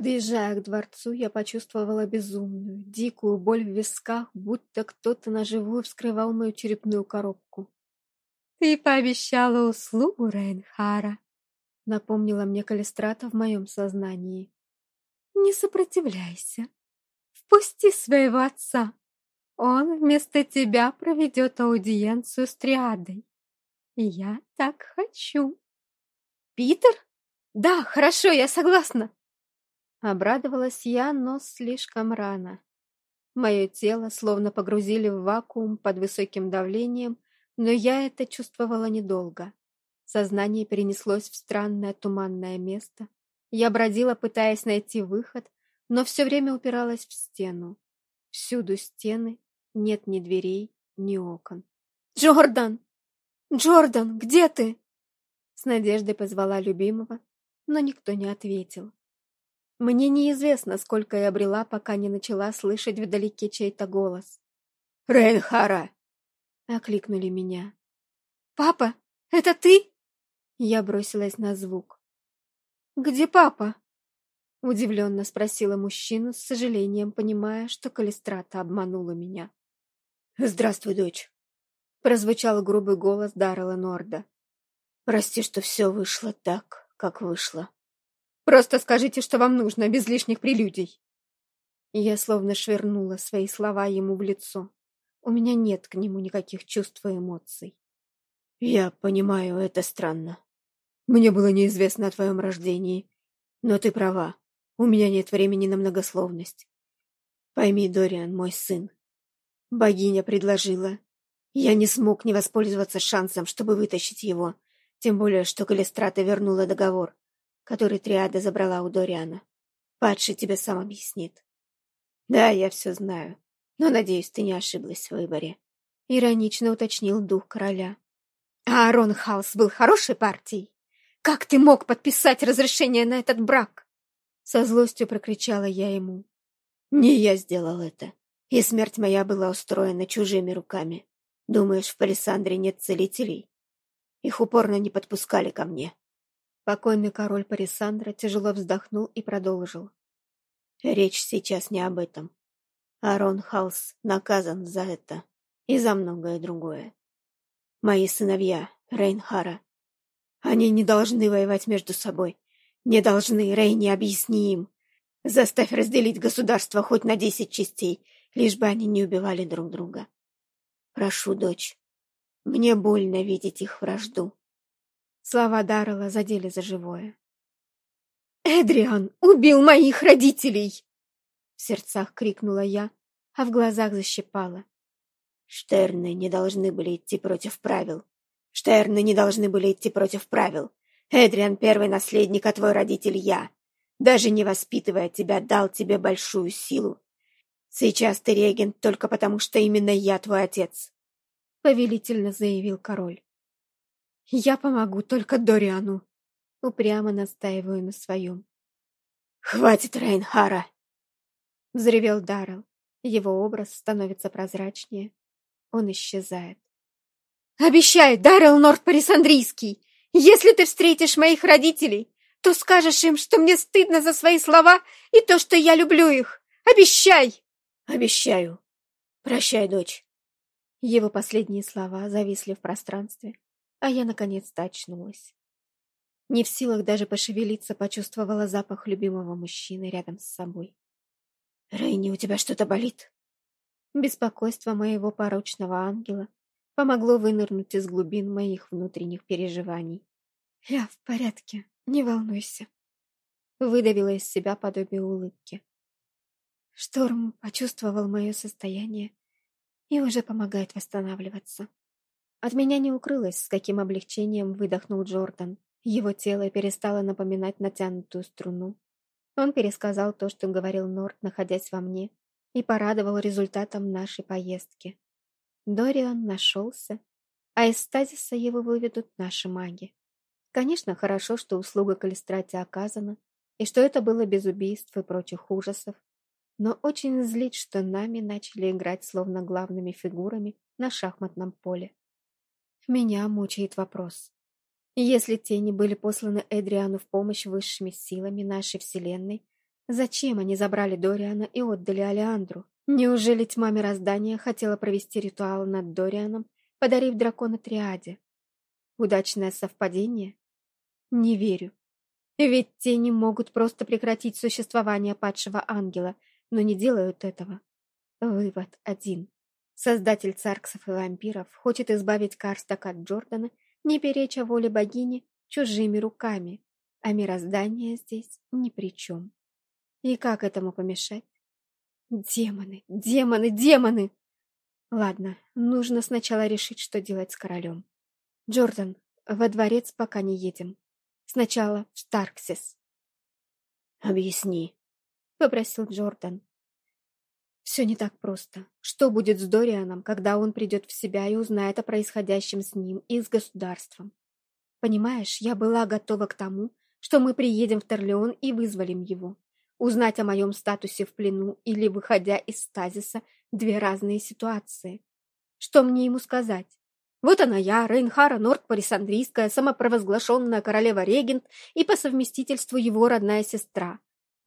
Подъезжая к дворцу, я почувствовала безумную, дикую боль в висках, будто кто-то наживую вскрывал мою черепную коробку. «Ты пообещала услугу, Рейнхара», — напомнила мне Калистрата в моем сознании. «Не сопротивляйся. Впусти своего отца. Он вместо тебя проведет аудиенцию с Триадой. Я так хочу». «Питер? Да, хорошо, я согласна!» Обрадовалась я, но слишком рано. Мое тело словно погрузили в вакуум под высоким давлением, но я это чувствовала недолго. Сознание перенеслось в странное туманное место. Я бродила, пытаясь найти выход, но все время упиралась в стену. Всюду стены, нет ни дверей, ни окон. «Джордан! Джордан, где ты?» С надеждой позвала любимого, но никто не ответил. Мне неизвестно, сколько я обрела, пока не начала слышать вдалеке чей-то голос. «Рейнхара!» — окликнули меня. «Папа, это ты?» Я бросилась на звук. «Где папа?» — удивленно спросила мужчину, с сожалением понимая, что Калистрата обманула меня. «Здравствуй, дочь!» — прозвучал грубый голос Даррела Норда. «Прости, что все вышло так, как вышло. Просто скажите, что вам нужно, без лишних прелюдий. Я словно швырнула свои слова ему в лицо. У меня нет к нему никаких чувств и эмоций. Я понимаю, это странно. Мне было неизвестно о твоем рождении. Но ты права. У меня нет времени на многословность. Пойми, Дориан, мой сын. Богиня предложила. Я не смог не воспользоваться шансом, чтобы вытащить его. Тем более, что Калистрата вернула договор который Триада забрала у Дориана. Падший тебе сам объяснит. Да, я все знаю, но, надеюсь, ты не ошиблась в выборе. Иронично уточнил дух короля. А Аарон Хаус был хорошей партией? Как ты мог подписать разрешение на этот брак? Со злостью прокричала я ему. Не я сделал это. И смерть моя была устроена чужими руками. Думаешь, в Палисандре нет целителей? Их упорно не подпускали ко мне. Покойный король Парисандра тяжело вздохнул и продолжил. Речь сейчас не об этом. Арон Халс наказан за это и за многое другое. Мои сыновья, Рейнхара, они не должны воевать между собой. Не должны, Рейни, объясни им. Заставь разделить государство хоть на десять частей, лишь бы они не убивали друг друга. Прошу, дочь, мне больно видеть их вражду. Слова Даррелла задели за живое. «Эдриан убил моих родителей!» В сердцах крикнула я, а в глазах защипала. «Штерны не должны были идти против правил. Штерны не должны были идти против правил. Эдриан — первый наследник, а твой родитель — я. Даже не воспитывая тебя, дал тебе большую силу. Сейчас ты регент только потому, что именно я твой отец», — повелительно заявил король. Я помогу только Дориану. Упрямо настаиваю на своем. «Хватит, Рейнхара!» Взревел Даррелл. Его образ становится прозрачнее. Он исчезает. «Обещай, Даррелл Норд-Парисандрийский, если ты встретишь моих родителей, то скажешь им, что мне стыдно за свои слова и то, что я люблю их. Обещай!» «Обещаю. Прощай, дочь». Его последние слова зависли в пространстве, а я наконец-то очнулась. Не в силах даже пошевелиться, почувствовала запах любимого мужчины рядом с собой. «Рейни, у тебя что-то болит?» Беспокойство моего порочного ангела помогло вынырнуть из глубин моих внутренних переживаний. «Я в порядке, не волнуйся», — выдавила из себя подобие улыбки. Шторм почувствовал мое состояние и уже помогает восстанавливаться. От меня не укрылось, с каким облегчением выдохнул Джордан. Его тело перестало напоминать натянутую струну. Он пересказал то, что говорил Норт, находясь во мне, и порадовал результатом нашей поездки. Дориан нашелся, а из стазиса его выведут наши маги. Конечно, хорошо, что услуга Калистрати оказана, и что это было без убийств и прочих ужасов, но очень злит, что нами начали играть словно главными фигурами на шахматном поле. Меня мучает вопрос. Если тени были посланы Эдриану в помощь высшими силами нашей Вселенной, Зачем они забрали Дориана и отдали Алеандру? Неужели тьма мироздания хотела провести ритуал над Дорианом, подарив дракона Триаде? Удачное совпадение? Не верю. Ведь тени могут просто прекратить существование падшего ангела, но не делают этого. Вывод один. Создатель царксов и вампиров хочет избавить Карстака от Джордана, не переча воле богини чужими руками, а мироздание здесь ни при чем. И как этому помешать? Демоны, демоны, демоны! Ладно, нужно сначала решить, что делать с королем. Джордан, во дворец пока не едем. Сначала в Старксис. «Объясни», — попросил Джордан. «Все не так просто. Что будет с Дорианом, когда он придет в себя и узнает о происходящем с ним и с государством? Понимаешь, я была готова к тому, что мы приедем в Торлеон и вызволим его. Узнать о моем статусе в плену или выходя из стазиса – две разные ситуации. Что мне ему сказать? Вот она я, Рейнхара Норд-Парисандрийская, самопровозглашенная королева-регент и по совместительству его родная сестра.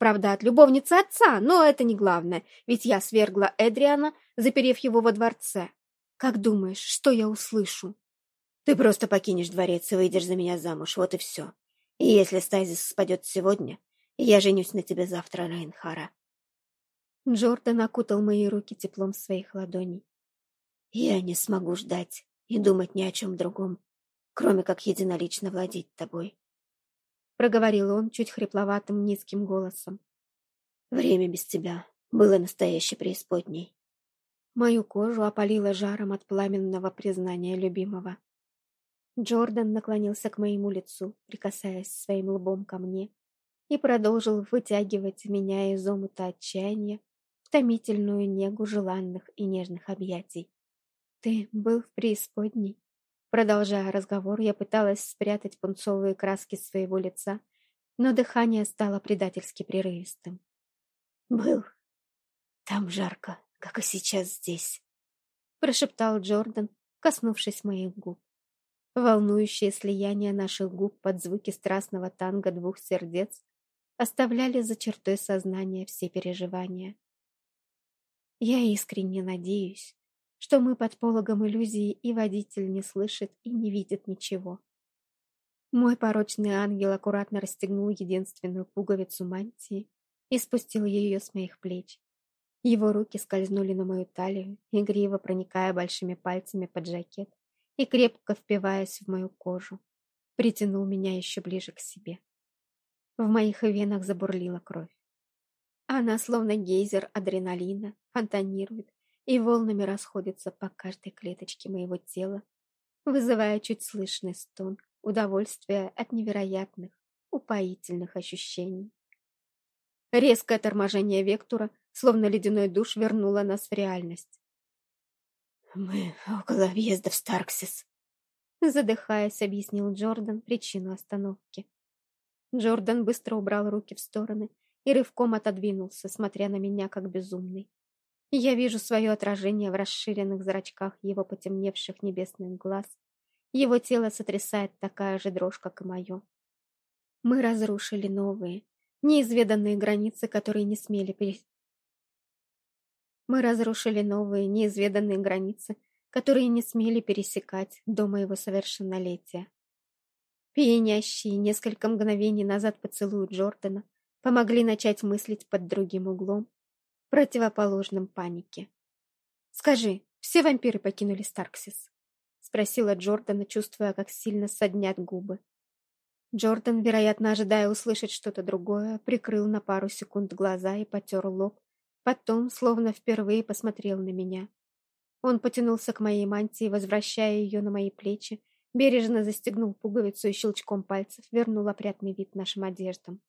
Правда, от любовницы отца, но это не главное, ведь я свергла Эдриана, заперев его во дворце. Как думаешь, что я услышу? Ты просто покинешь дворец и выйдешь за меня замуж, вот и все. И если стазис спадет сегодня, я женюсь на тебе завтра, Рейнхара. Джордан окутал мои руки теплом своих ладоней. Я не смогу ждать и думать ни о чем другом, кроме как единолично владеть тобой. Проговорил он чуть хрипловатым низким голосом. Время без тебя было настоящей преисподней. Мою кожу опалило жаром от пламенного признания любимого. Джордан наклонился к моему лицу, прикасаясь своим лбом ко мне, и продолжил вытягивать меня из омута отчаяния в томительную негу желанных и нежных объятий. «Ты был в преисподней?» Продолжая разговор, я пыталась спрятать пунцовые краски своего лица, но дыхание стало предательски прерывистым. «Был. Там жарко, как и сейчас здесь», — прошептал Джордан, коснувшись моих губ. Волнующее слияние наших губ под звуки страстного танго двух сердец оставляли за чертой сознания все переживания. Я искренне надеюсь, что мы под пологом иллюзии, и водитель не слышит и не видит ничего. Мой порочный ангел аккуратно расстегнул единственную пуговицу мантии и спустил ее с моих плеч. Его руки скользнули на мою талию, игриво проникая большими пальцами под жакет и крепко впиваясь в мою кожу. Притянул меня еще ближе к себе. В моих венах забурлила кровь. Она, словно гейзер адреналина, фонтанирует и волнами расходится по каждой клеточке моего тела, вызывая чуть слышный стон удовольствия от невероятных, упоительных ощущений. Резкое торможение Вектора, словно ледяной душ, вернуло нас в реальность. «Мы около въезда в Старксис», задыхаясь, объяснил Джордан причину остановки. Джордан быстро убрал руки в стороны и рывком отодвинулся, смотря на меня как безумный. Я вижу свое отражение в расширенных зрачках его потемневших небесных глаз. Его тело сотрясает такая же дрожь, как и мое. Мы разрушили новые, неизведанные границы, которые не смели перес... Мы разрушили новые, неизведанные границы, которые не смели пересекать до моего совершеннолетия. Пьянящие несколько мгновений назад поцелуи Джордана помогли начать мыслить под другим углом противоположном панике. «Скажи, все вампиры покинули Старксис?» — спросила Джордана, чувствуя, как сильно соднят губы. Джордан, вероятно, ожидая услышать что-то другое, прикрыл на пару секунд глаза и потер лоб, потом, словно впервые, посмотрел на меня. Он потянулся к моей мантии, возвращая ее на мои плечи, бережно застегнул пуговицу и щелчком пальцев вернул опрятный вид нашим одеждам.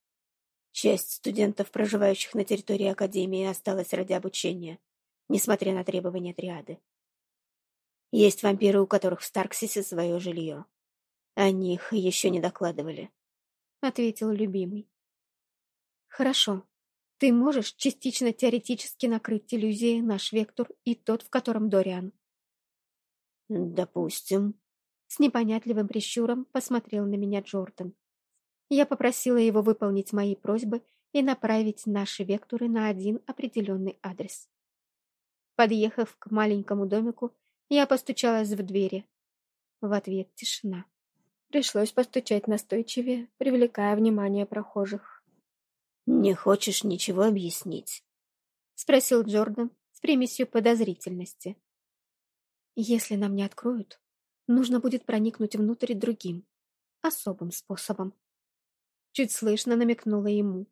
Часть студентов, проживающих на территории Академии, осталась ради обучения, несмотря на требования триады. Есть вампиры, у которых в Старксисе свое жилье. О них еще не докладывали. Ответил любимый. Хорошо. Ты можешь частично теоретически накрыть иллюзией наш вектор и тот, в котором Дориан? Допустим. С непонятливым прищуром посмотрел на меня Джордан. Я попросила его выполнить мои просьбы и направить наши векторы на один определенный адрес. Подъехав к маленькому домику, я постучалась в двери. В ответ тишина. Пришлось постучать настойчивее, привлекая внимание прохожих. «Не хочешь ничего объяснить?» — спросил Джордан с примесью подозрительности. «Если нам не откроют, нужно будет проникнуть внутрь другим, особым способом». Чуть слышно намекнула ему,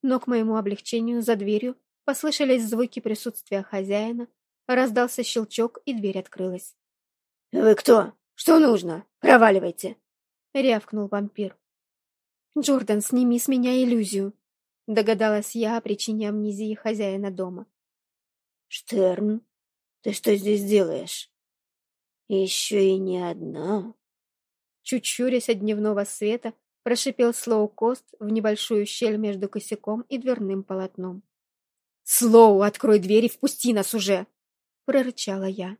но к моему облегчению за дверью послышались звуки присутствия хозяина, раздался щелчок, и дверь открылась. «Вы кто? Что нужно? Проваливайте!» — рявкнул вампир. «Джордан, сними с меня иллюзию!» — догадалась я о причине амнезии хозяина дома. «Штерн, ты что здесь делаешь? Еще и не одна?» Чуть щурясь от дневного света, прошипел Слоу-Кост в небольшую щель между косяком и дверным полотном. «Слоу, открой дверь и впусти нас уже!» — прорычала я.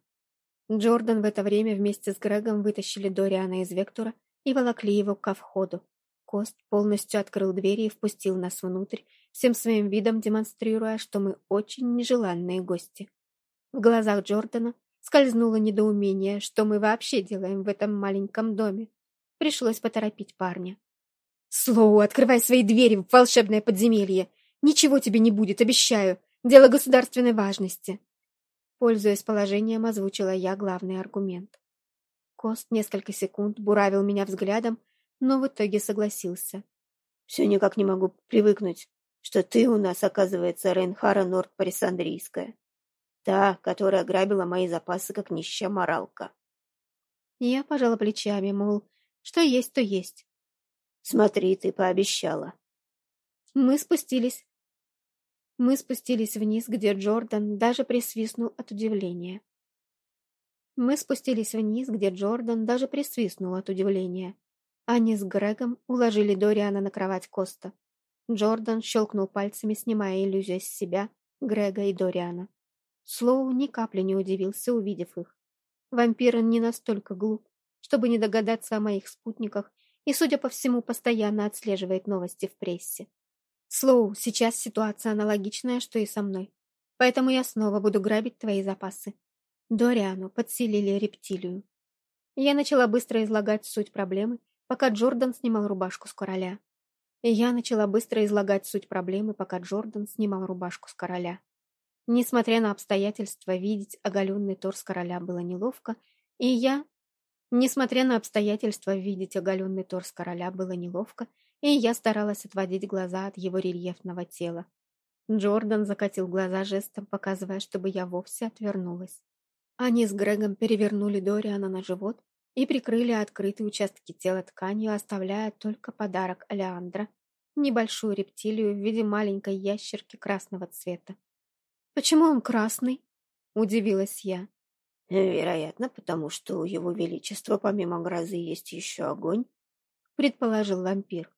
Джордан в это время вместе с Грегом вытащили Дориана из Вектора и волокли его ко входу. Кост полностью открыл двери и впустил нас внутрь, всем своим видом демонстрируя, что мы очень нежеланные гости. В глазах Джордана скользнуло недоумение, что мы вообще делаем в этом маленьком доме. Пришлось поторопить парня. «Слоу, открывай свои двери в волшебное подземелье! Ничего тебе не будет, обещаю! Дело государственной важности!» Пользуясь положением, озвучила я главный аргумент. Кост несколько секунд буравил меня взглядом, но в итоге согласился. «Все никак не могу привыкнуть, что ты у нас, оказывается, Рейнхара Норд-Парисандрийская. Та, которая грабила мои запасы, как нищая моралка». Я пожала плечами, мол, что есть, то есть. «Смотри, ты пообещала». Мы спустились. Мы спустились вниз, где Джордан даже присвистнул от удивления. Мы спустились вниз, где Джордан даже присвистнул от удивления. Они с Грегом уложили Дориана на кровать Коста. Джордан щелкнул пальцами, снимая иллюзию с себя, Грега и Дориана. Слоу ни капли не удивился, увидев их. Вампир не настолько глуп, чтобы не догадаться о моих спутниках, и, судя по всему, постоянно отслеживает новости в прессе. Слоу, сейчас ситуация аналогичная, что и со мной. Поэтому я снова буду грабить твои запасы. Дориану подселили рептилию. Я начала быстро излагать суть проблемы, пока Джордан снимал рубашку с короля. Я начала быстро излагать суть проблемы, пока Джордан снимал рубашку с короля. Несмотря на обстоятельства, видеть оголенный торс короля было неловко, и я... Несмотря на обстоятельства, видеть оголенный торс короля было неловко, и я старалась отводить глаза от его рельефного тела. Джордан закатил глаза жестом, показывая, чтобы я вовсе отвернулась. Они с Грегом перевернули Дориана на живот и прикрыли открытые участки тела тканью, оставляя только подарок Алеандра — небольшую рептилию в виде маленькой ящерки красного цвета. «Почему он красный?» — удивилась я. «Вероятно, потому что у его величества помимо грозы есть еще огонь», — предположил вампир.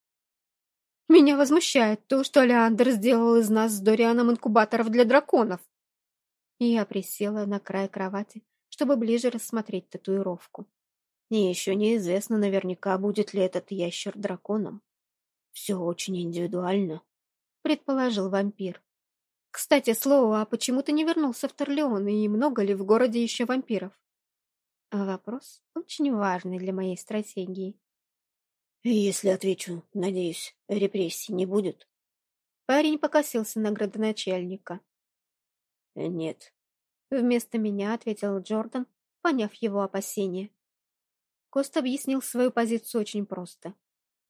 «Меня возмущает то, что Алеандр сделал из нас с Дорианом инкубаторов для драконов», я присела на край кровати, чтобы ближе рассмотреть татуировку. И еще неизвестно наверняка, будет ли этот ящер драконом. Все очень индивидуально, — предположил вампир. Кстати, слово, а почему ты не вернулся в Торлеон, и много ли в городе еще вампиров? Вопрос очень важный для моей стратегии. Если отвечу, надеюсь, репрессий не будет. Парень покосился на градоначальника. «Нет». Вместо меня ответил Джордан, поняв его опасения. Кост объяснил свою позицию очень просто.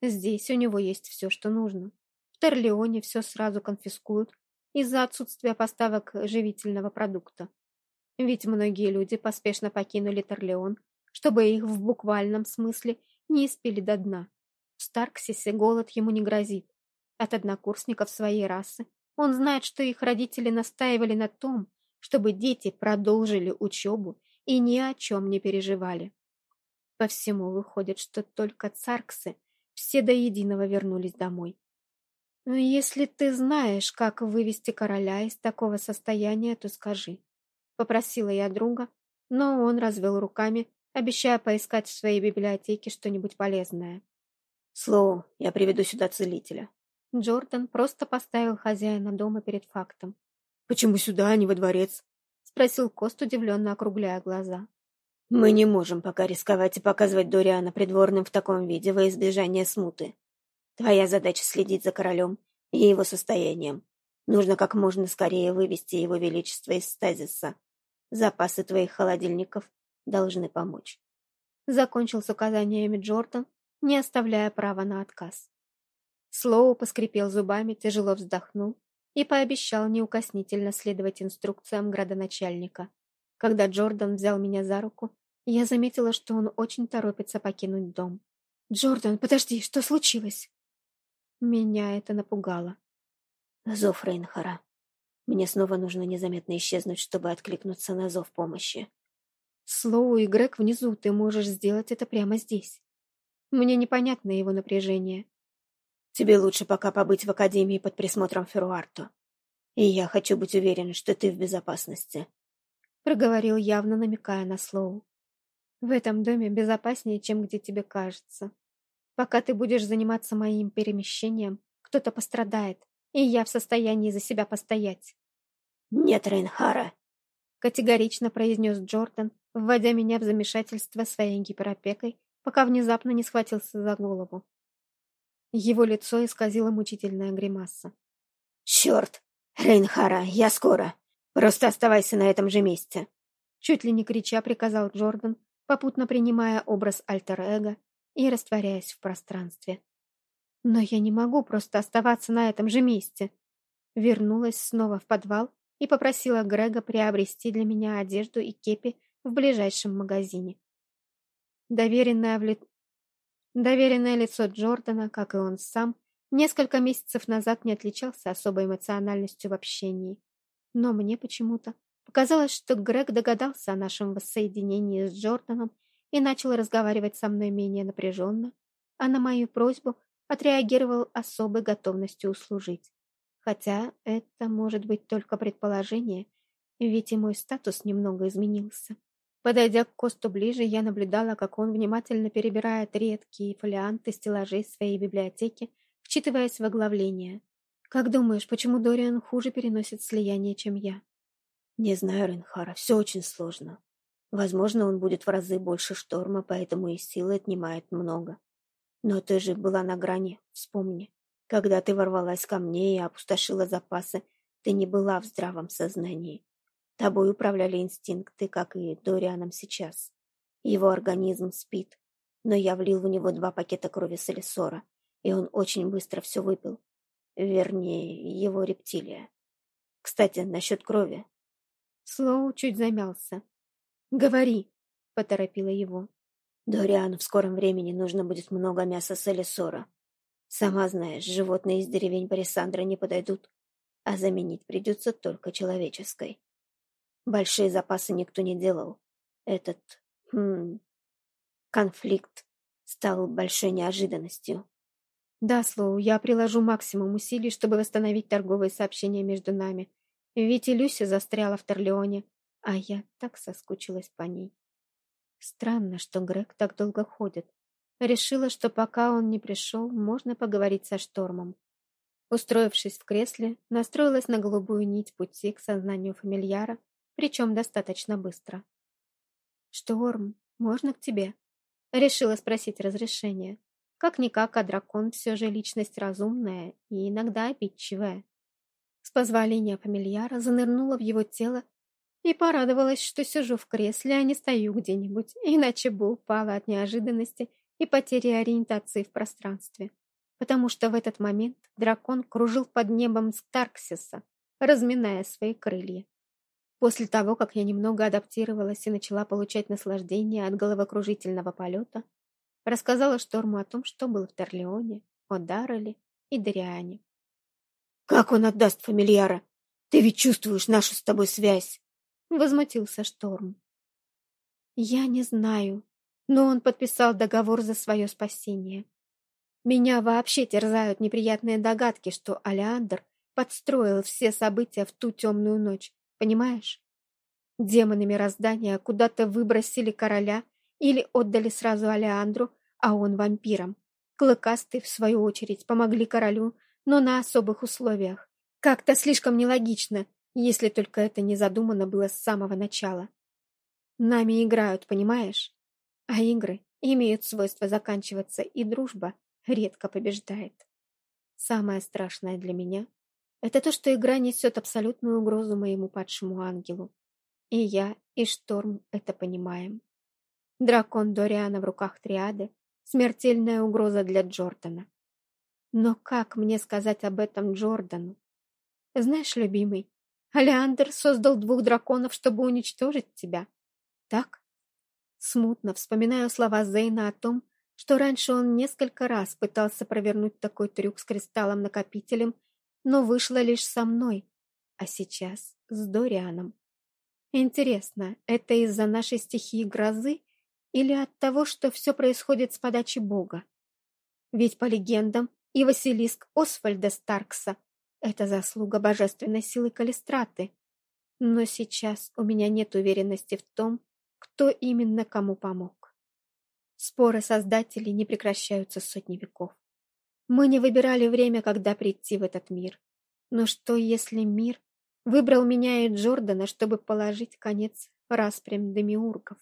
Здесь у него есть все, что нужно. В Терлеоне все сразу конфискуют из-за отсутствия поставок живительного продукта. Ведь многие люди поспешно покинули Терлеон, чтобы их в буквальном смысле не испили до дна. В Старксисе голод ему не грозит. От однокурсников своей расы он знает, что их родители настаивали на том, чтобы дети продолжили учебу и ни о чем не переживали. По всему выходит, что только царксы все до единого вернулись домой. Но если ты знаешь, как вывести короля из такого состояния, то скажи. Попросила я друга, но он развел руками, обещая поискать в своей библиотеке что-нибудь полезное. Слово, я приведу сюда целителя. Джордан просто поставил хозяина дома перед фактом. «Почему сюда, а не во дворец?» — спросил Кост, удивленно округляя глаза. «Мы не можем пока рисковать и показывать Дориана придворным в таком виде во избежание смуты. Твоя задача следить за королем и его состоянием. Нужно как можно скорее вывести его величество из стазиса. Запасы твоих холодильников должны помочь. Закончил с указаниями Джордан, не оставляя права на отказ. Слоу поскрипел зубами, тяжело вздохнул и пообещал неукоснительно следовать инструкциям градоначальника. Когда Джордан взял меня за руку, я заметила, что он очень торопится покинуть дом. «Джордан, подожди, что случилось?» Меня это напугало. Зов Рейнхара. Мне снова нужно незаметно исчезнуть, чтобы откликнуться на зов помощи. Слоу и Грег внизу, ты можешь сделать это прямо здесь. Мне непонятно его напряжение. Тебе лучше пока побыть в Академии под присмотром Феруарто. И я хочу быть уверен, что ты в безопасности. Проговорил явно, намекая на Слоу. В этом доме безопаснее, чем где тебе кажется. Пока ты будешь заниматься моим перемещением, кто-то пострадает, и я в состоянии за себя постоять. «Нет, Рейнхара!» категорично произнес Джордан, вводя меня в замешательство своей гиперопекой, пока внезапно не схватился за голову. Его лицо исказило мучительная гримаса. «Черт! Рейнхара, я скоро! Просто оставайся на этом же месте!» Чуть ли не крича приказал Джордан, попутно принимая образ альтер-эго и растворяясь в пространстве. Но я не могу просто оставаться на этом же месте. Вернулась снова в подвал и попросила Грега приобрести для меня одежду и кепи в ближайшем магазине. Доверенное, в ли... Доверенное лицо Джордана, как и он сам, несколько месяцев назад не отличался особой эмоциональностью в общении. Но мне почему-то показалось, что Грег догадался о нашем воссоединении с Джорданом и начал разговаривать со мной менее напряженно, а на мою просьбу отреагировал особой готовностью услужить. Хотя это может быть только предположение, ведь и мой статус немного изменился. Подойдя к Косту ближе, я наблюдала, как он внимательно перебирает редкие фолианты стеллажей своей библиотеки, вчитываясь в оглавление. «Как думаешь, почему Дориан хуже переносит слияние, чем я?» «Не знаю, Ренхара, все очень сложно. Возможно, он будет в разы больше шторма, поэтому и силы отнимает много. Но ты же была на грани, вспомни. Когда ты ворвалась ко мне и опустошила запасы, ты не была в здравом сознании. Тобой управляли инстинкты, как и Дорианом сейчас. Его организм спит, но я влил в него два пакета крови Солисора, и он очень быстро все выпил. Вернее, его рептилия. Кстати, насчет крови. Слоу чуть замялся. «Говори!» — поторопила его. «Дориану в скором времени нужно будет много мяса Солисора. Сама знаешь, животные из деревень Парисандра не подойдут, а заменить придется только человеческой. Большие запасы никто не делал. Этот, хм, конфликт стал большой неожиданностью. Да, Слоу, я приложу максимум усилий, чтобы восстановить торговые сообщения между нами. Ведь и Люся застряла в Торлеоне, а я так соскучилась по ней. Странно, что Грег так долго ходит. Решила, что пока он не пришел, можно поговорить со Штормом. Устроившись в кресле, настроилась на голубую нить пути к сознанию фамильяра, причем достаточно быстро. «Шторм, можно к тебе?» Решила спросить разрешения. Как-никак, а дракон все же личность разумная и иногда обидчивая. С позволения фамильяра занырнула в его тело и порадовалась, что сижу в кресле, а не стою где-нибудь, иначе бы упала от неожиданности и потери ориентации в пространстве. Потому что в этот момент дракон кружил под небом Старксиса, разминая свои крылья. После того, как я немного адаптировалась и начала получать наслаждение от головокружительного полета, рассказала Шторму о том, что было в Торлеоне, о Дарреле и Дариане. «Как он отдаст фамильяра? Ты ведь чувствуешь нашу с тобой связь!» Возмутился Шторм. Я не знаю, но он подписал договор за свое спасение. Меня вообще терзают неприятные догадки, что Алеандр подстроил все события в ту темную ночь, понимаешь? Демоны мироздания куда-то выбросили короля или отдали сразу Алеандру, а он вампирам. Клыкастые, в свою очередь, помогли королю но на особых условиях. Как-то слишком нелогично, если только это не задумано было с самого начала. Нами играют, понимаешь? А игры имеют свойство заканчиваться, и дружба редко побеждает. Самое страшное для меня — это то, что игра несет абсолютную угрозу моему падшему ангелу. И я, и Шторм это понимаем. Дракон Дориана в руках Триады — смертельная угроза для Джордана. Но как мне сказать об этом Джордану? Знаешь, любимый, Алеандр создал двух драконов, чтобы уничтожить тебя. Так? Смутно вспоминаю слова Зейна о том, что раньше он несколько раз пытался провернуть такой трюк с кристаллом-накопителем, но вышло лишь со мной, а сейчас с Дорианом. Интересно, это из-за нашей стихии грозы или от того, что все происходит с подачи Бога? Ведь по легендам и Василиск Освальда Старкса — это заслуга божественной силы Калистраты. Но сейчас у меня нет уверенности в том, кто именно кому помог. Споры создателей не прекращаются сотни веков. Мы не выбирали время, когда прийти в этот мир. Но что, если мир выбрал меня и Джордана, чтобы положить конец распрям демиургов?